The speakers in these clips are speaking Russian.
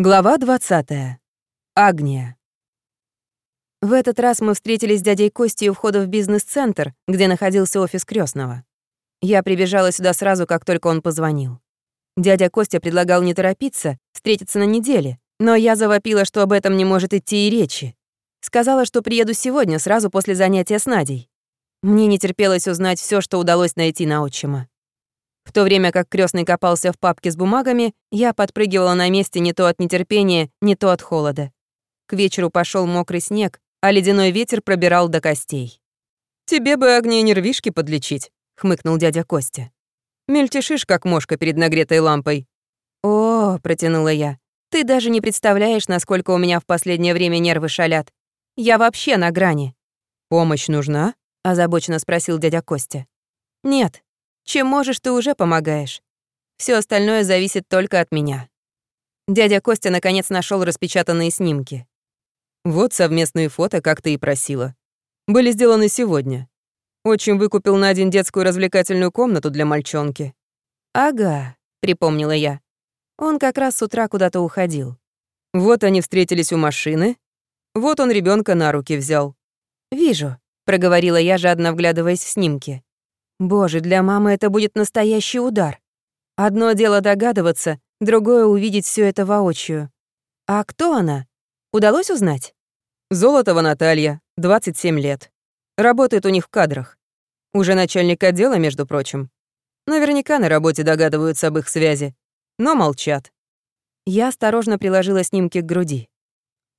Глава 20. Агния. В этот раз мы встретились с дядей Костей у входа в бизнес-центр, где находился офис крестного. Я прибежала сюда сразу, как только он позвонил. Дядя Костя предлагал не торопиться, встретиться на неделе, но я завопила, что об этом не может идти и речи. Сказала, что приеду сегодня, сразу после занятия с Надей. Мне не терпелось узнать все, что удалось найти на отчима. В то время как крестный копался в папке с бумагами, я подпрыгивала на месте не то от нетерпения, не то от холода. К вечеру пошел мокрый снег, а ледяной ветер пробирал до костей. «Тебе бы огне нервишки подлечить», — хмыкнул дядя Костя. «Мельтешишь, как мошка перед нагретой лампой». «О», — протянула я, — «ты даже не представляешь, насколько у меня в последнее время нервы шалят. Я вообще на грани». «Помощь нужна?» — озабоченно спросил дядя Костя. «Нет, чем можешь, ты уже помогаешь. Все остальное зависит только от меня. Дядя Костя наконец нашел распечатанные снимки. Вот совместные фото, как ты и просила. Были сделаны сегодня. Очень выкупил на день детскую развлекательную комнату для мальчонки. Ага, припомнила я. Он как раз с утра куда-то уходил. Вот они встретились у машины. Вот он ребенка на руки взял. Вижу, проговорила я, жадно вглядываясь в снимки. Боже, для мамы это будет настоящий удар. Одно дело догадываться, другое — увидеть все это воочию. А кто она? Удалось узнать? Золотова Наталья, 27 лет. Работает у них в кадрах. Уже начальник отдела, между прочим. Наверняка на работе догадываются об их связи, но молчат. Я осторожно приложила снимки к груди.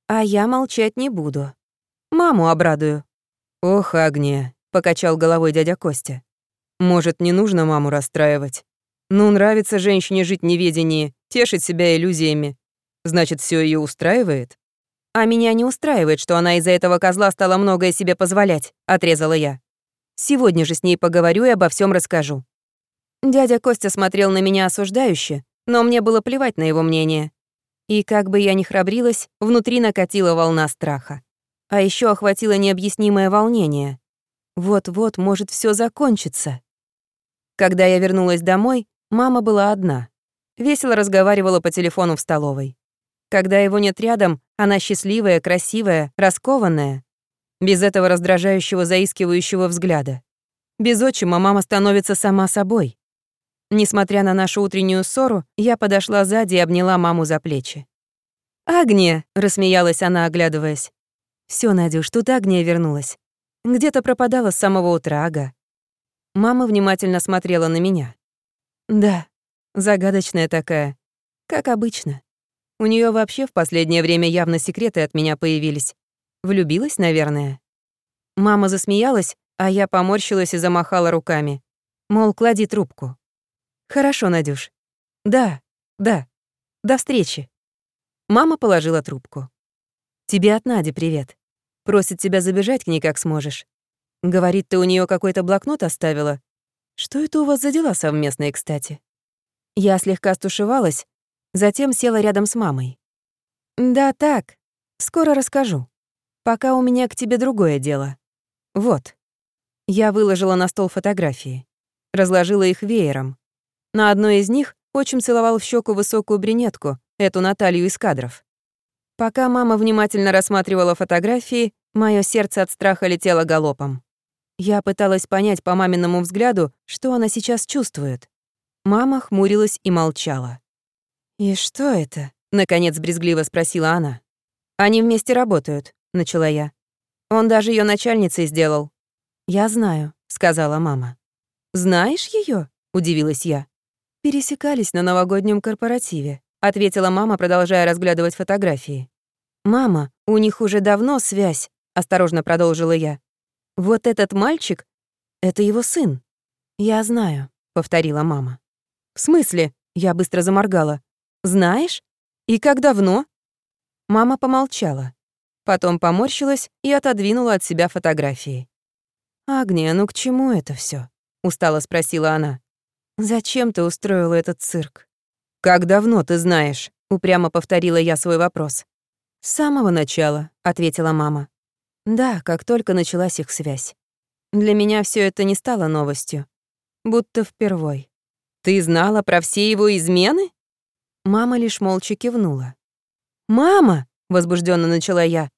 А я молчать не буду. Маму обрадую. Ох, Агния, покачал головой дядя Костя. Может, не нужно маму расстраивать? Ну, нравится женщине жить в неведении, тешить себя иллюзиями. Значит, все ее устраивает? А меня не устраивает, что она из-за этого козла стала многое себе позволять, отрезала я. Сегодня же с ней поговорю и обо всем расскажу. Дядя Костя смотрел на меня осуждающе, но мне было плевать на его мнение. И как бы я ни храбрилась, внутри накатила волна страха. А еще охватило необъяснимое волнение. Вот-вот может все закончиться. Когда я вернулась домой, мама была одна. Весело разговаривала по телефону в столовой. Когда его нет рядом, она счастливая, красивая, раскованная. Без этого раздражающего, заискивающего взгляда. Без отчима мама становится сама собой. Несмотря на нашу утреннюю ссору, я подошла сзади и обняла маму за плечи. «Агния!» — рассмеялась она, оглядываясь. Все, Надюш, тут Агния вернулась. Где-то пропадала с самого утра, ага. Мама внимательно смотрела на меня. Да, загадочная такая, как обычно. У нее вообще в последнее время явно секреты от меня появились. Влюбилась, наверное. Мама засмеялась, а я поморщилась и замахала руками. Мол, клади трубку. Хорошо, Надюш. Да, да. До встречи. Мама положила трубку. Тебе от Нади привет. Просит тебя забежать к ней как сможешь. Говорит, ты у нее какой-то блокнот оставила. Что это у вас за дела совместные, кстати? Я слегка стушевалась, затем села рядом с мамой. Да так, скоро расскажу. Пока у меня к тебе другое дело. Вот. Я выложила на стол фотографии. Разложила их веером. На одной из них отчим целовал в щеку высокую брюнетку, эту Наталью из кадров. Пока мама внимательно рассматривала фотографии, мое сердце от страха летело галопом. Я пыталась понять по маминому взгляду, что она сейчас чувствует. Мама хмурилась и молчала. «И что это?» — наконец брезгливо спросила она. «Они вместе работают», — начала я. «Он даже ее начальницей сделал». «Я знаю», — сказала мама. «Знаешь ее? удивилась я. «Пересекались на новогоднем корпоративе», — ответила мама, продолжая разглядывать фотографии. «Мама, у них уже давно связь», — осторожно продолжила я. Вот этот мальчик — это его сын. Я знаю, — повторила мама. В смысле? Я быстро заморгала. Знаешь? И как давно? Мама помолчала. Потом поморщилась и отодвинула от себя фотографии. «Агния, ну к чему это все? устало спросила она. «Зачем ты устроила этот цирк?» «Как давно ты знаешь?» — упрямо повторила я свой вопрос. «С самого начала», — ответила мама. Да, как только началась их связь. Для меня все это не стало новостью. Будто впервой. «Ты знала про все его измены?» Мама лишь молча кивнула. «Мама!» — возбужденно начала я.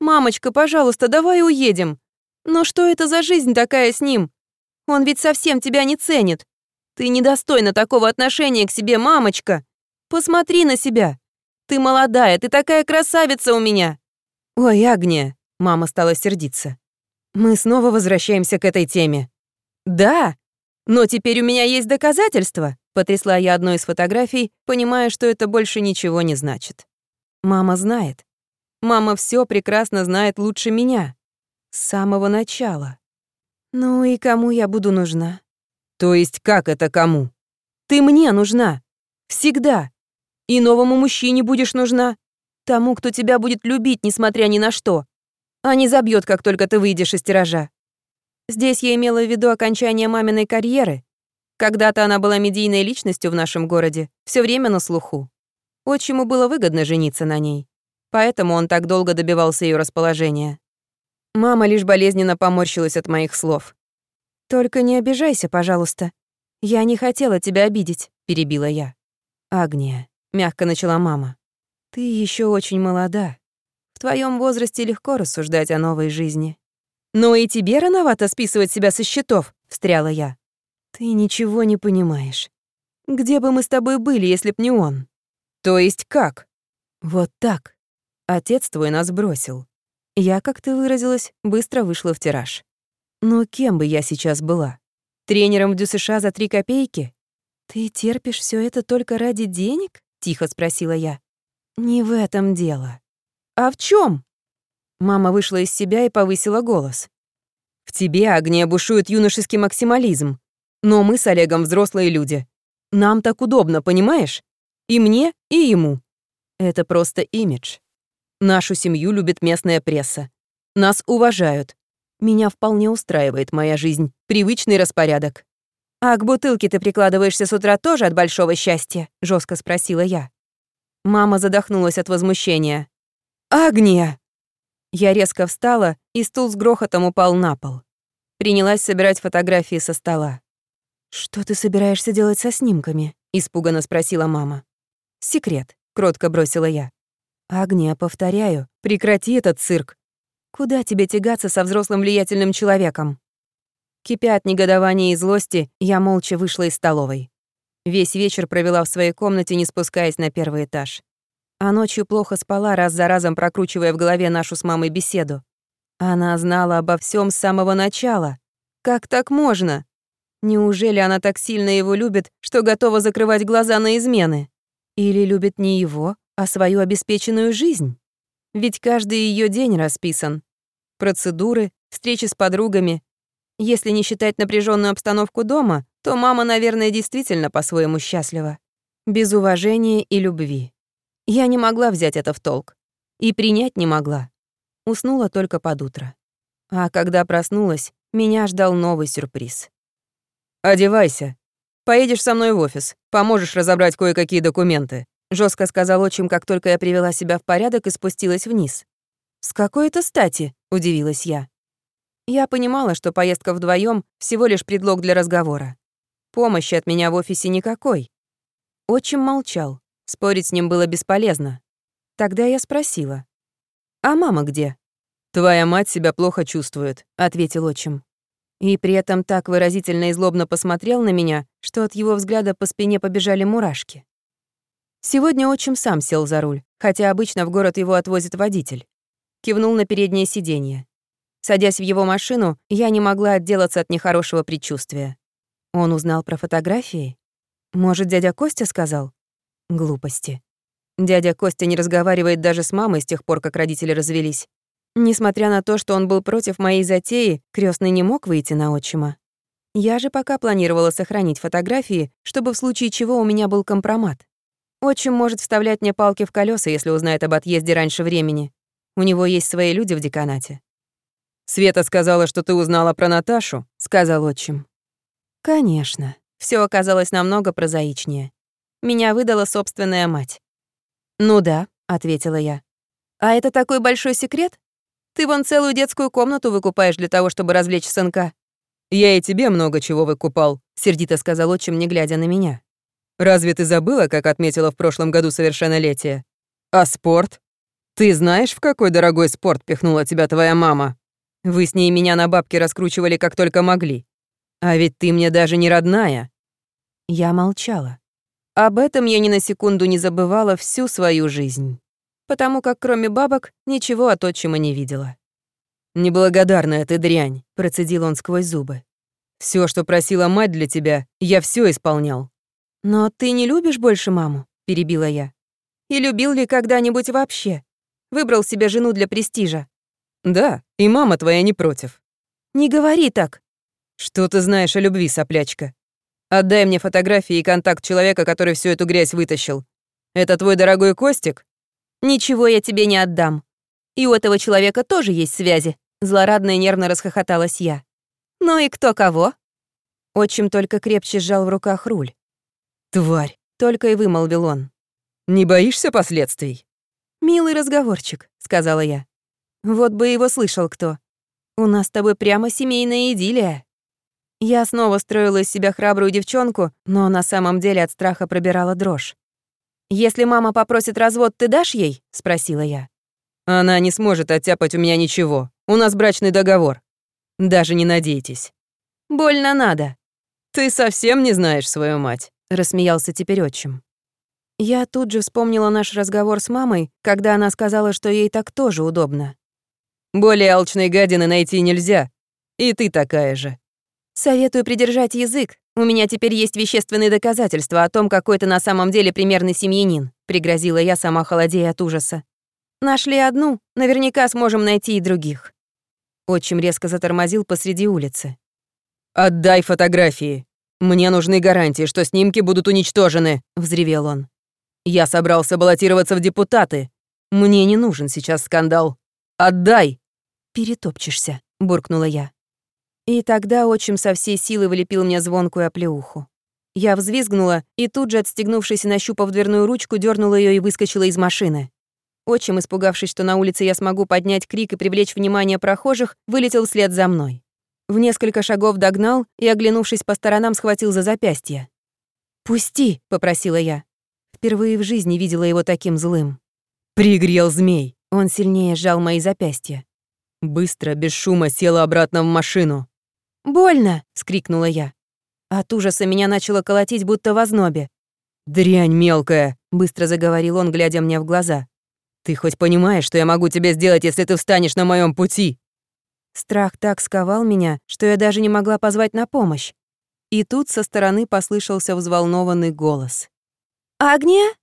«Мамочка, пожалуйста, давай уедем. Но что это за жизнь такая с ним? Он ведь совсем тебя не ценит. Ты недостойна такого отношения к себе, мамочка. Посмотри на себя. Ты молодая, ты такая красавица у меня». «Ой, Агния!» — мама стала сердиться. «Мы снова возвращаемся к этой теме». «Да, но теперь у меня есть доказательства», — потрясла я одной из фотографий, понимая, что это больше ничего не значит. Мама знает. Мама все прекрасно знает лучше меня. С самого начала. Ну и кому я буду нужна? То есть как это кому? Ты мне нужна. Всегда. И новому мужчине будешь нужна. Тому, кто тебя будет любить, несмотря ни на что. А не забьет, как только ты выйдешь из тиража. Здесь я имела в виду окончание маминой карьеры. Когда-то она была медийной личностью в нашем городе, все время на слуху. Отчиму было выгодно жениться на ней. Поэтому он так долго добивался ее расположения. Мама лишь болезненно поморщилась от моих слов. «Только не обижайся, пожалуйста. Я не хотела тебя обидеть», — перебила я. «Агния», — мягко начала мама, — «ты еще очень молода. Твоем возрасте легко рассуждать о новой жизни». «Но и тебе рановато списывать себя со счетов», — встряла я. «Ты ничего не понимаешь. Где бы мы с тобой были, если б не он?» «То есть как?» «Вот так. Отец твой нас бросил. Я, как ты выразилась, быстро вышла в тираж. Но кем бы я сейчас была? Тренером в ДЮСШ за три копейки? Ты терпишь все это только ради денег? Тихо спросила я. Не в этом дело. А в чем? Мама вышла из себя и повысила голос. В тебе, Агния, бушует юношеский максимализм. Но мы с Олегом взрослые люди. Нам так удобно, понимаешь? И мне, и ему. Это просто имидж. Нашу семью любит местная пресса. Нас уважают. Меня вполне устраивает моя жизнь, привычный распорядок. «А к бутылке ты прикладываешься с утра тоже от большого счастья?» — жестко спросила я. Мама задохнулась от возмущения. «Агния!» Я резко встала, и стул с грохотом упал на пол. Принялась собирать фотографии со стола. «Что ты собираешься делать со снимками?» — испуганно спросила мама. «Секрет», — кротко бросила я. «Агния, повторяю, прекрати этот цирк. Куда тебе тягаться со взрослым влиятельным человеком?» Кипя от негодования и злости, я молча вышла из столовой. Весь вечер провела в своей комнате, не спускаясь на первый этаж. А ночью плохо спала, раз за разом прокручивая в голове нашу с мамой беседу. Она знала обо всем с самого начала. Как так можно? Неужели она так сильно его любит, что готова закрывать глаза на измены? Или любит не его, а свою обеспеченную жизнь. Ведь каждый ее день расписан. Процедуры, встречи с подругами. Если не считать напряженную обстановку дома, то мама, наверное, действительно по-своему счастлива. Без уважения и любви. Я не могла взять это в толк. И принять не могла. Уснула только под утро. А когда проснулась, меня ждал новый сюрприз. «Одевайся. Поедешь со мной в офис. Поможешь разобрать кое-какие документы жестко сказал отчим, как только я привела себя в порядок и спустилась вниз. «С какой это стати?» — удивилась я. Я понимала, что поездка вдвоем всего лишь предлог для разговора. Помощи от меня в офисе никакой. Отчим молчал. Спорить с ним было бесполезно. Тогда я спросила. «А мама где?» «Твоя мать себя плохо чувствует», — ответил отчим. И при этом так выразительно и злобно посмотрел на меня, что от его взгляда по спине побежали мурашки. Сегодня отчим сам сел за руль, хотя обычно в город его отвозит водитель. Кивнул на переднее сиденье. Садясь в его машину, я не могла отделаться от нехорошего предчувствия. Он узнал про фотографии? Может, дядя Костя сказал? Глупости. Дядя Костя не разговаривает даже с мамой с тех пор, как родители развелись. Несмотря на то, что он был против моей затеи, крестный не мог выйти на отчима. Я же пока планировала сохранить фотографии, чтобы в случае чего у меня был компромат. Отчим может вставлять мне палки в колеса, если узнает об отъезде раньше времени. У него есть свои люди в деканате. «Света сказала, что ты узнала про Наташу», — сказал отчим. «Конечно. Все оказалось намного прозаичнее. Меня выдала собственная мать». «Ну да», — ответила я. «А это такой большой секрет? Ты вон целую детскую комнату выкупаешь для того, чтобы развлечь сынка». «Я и тебе много чего выкупал», — сердито сказал отчим, не глядя на меня. Разве ты забыла, как отметила в прошлом году совершеннолетие? А спорт? Ты знаешь, в какой дорогой спорт пихнула тебя твоя мама? Вы с ней меня на бабки раскручивали как только могли. А ведь ты мне даже не родная». Я молчала. Об этом я ни на секунду не забывала всю свою жизнь, потому как кроме бабок ничего от отчима не видела. «Неблагодарная ты дрянь», — процедил он сквозь зубы. Все, что просила мать для тебя, я все исполнял». «Но ты не любишь больше маму?» — перебила я. «И любил ли когда-нибудь вообще? Выбрал себе жену для престижа?» «Да, и мама твоя не против». «Не говори так». «Что ты знаешь о любви, соплячка? Отдай мне фотографии и контакт человека, который всю эту грязь вытащил. Это твой дорогой Костик?» «Ничего я тебе не отдам. И у этого человека тоже есть связи», злорадно и нервно расхохоталась я. «Ну и кто кого?» Отчим только крепче сжал в руках руль. «Тварь!» — только и вымолвил он. «Не боишься последствий?» «Милый разговорчик», — сказала я. «Вот бы его слышал кто. У нас с тобой прямо семейная идиллия». Я снова строила из себя храбрую девчонку, но на самом деле от страха пробирала дрожь. «Если мама попросит развод, ты дашь ей?» — спросила я. «Она не сможет оттяпать у меня ничего. У нас брачный договор. Даже не надейтесь. Больно надо. Ты совсем не знаешь свою мать, рассмеялся теперь отчим. Я тут же вспомнила наш разговор с мамой, когда она сказала, что ей так тоже удобно. Более алчной гадины найти нельзя. И ты такая же. Советую придержать язык. У меня теперь есть вещественные доказательства о том, какой ты на самом деле примерный семьянин, пригрозила я сама холодея от ужаса. Нашли одну, наверняка сможем найти и других. Отчим резко затормозил посреди улицы. «Отдай фотографии. Мне нужны гарантии, что снимки будут уничтожены», — взревел он. «Я собрался баллотироваться в депутаты. Мне не нужен сейчас скандал. Отдай!» «Перетопчешься», — буркнула я. И тогда отчим со всей силы влепил мне звонкую оплеуху. Я взвизгнула и тут же, отстегнувшись и нащупав дверную ручку, дернула ее и выскочила из машины. Отчим, испугавшись, что на улице я смогу поднять крик и привлечь внимание прохожих, вылетел вслед за мной. В несколько шагов догнал и, оглянувшись по сторонам, схватил за запястье. «Пусти!» — попросила я. Впервые в жизни видела его таким злым. «Пригрел змей!» Он сильнее сжал мои запястья. Быстро, без шума села обратно в машину. «Больно!» — скрикнула я. От ужаса меня начало колотить, будто в ознобе. «Дрянь мелкая!» — быстро заговорил он, глядя мне в глаза. Ты хоть понимаешь, что я могу тебе сделать, если ты встанешь на моем пути?» Страх так сковал меня, что я даже не могла позвать на помощь. И тут со стороны послышался взволнованный голос. «Агния?»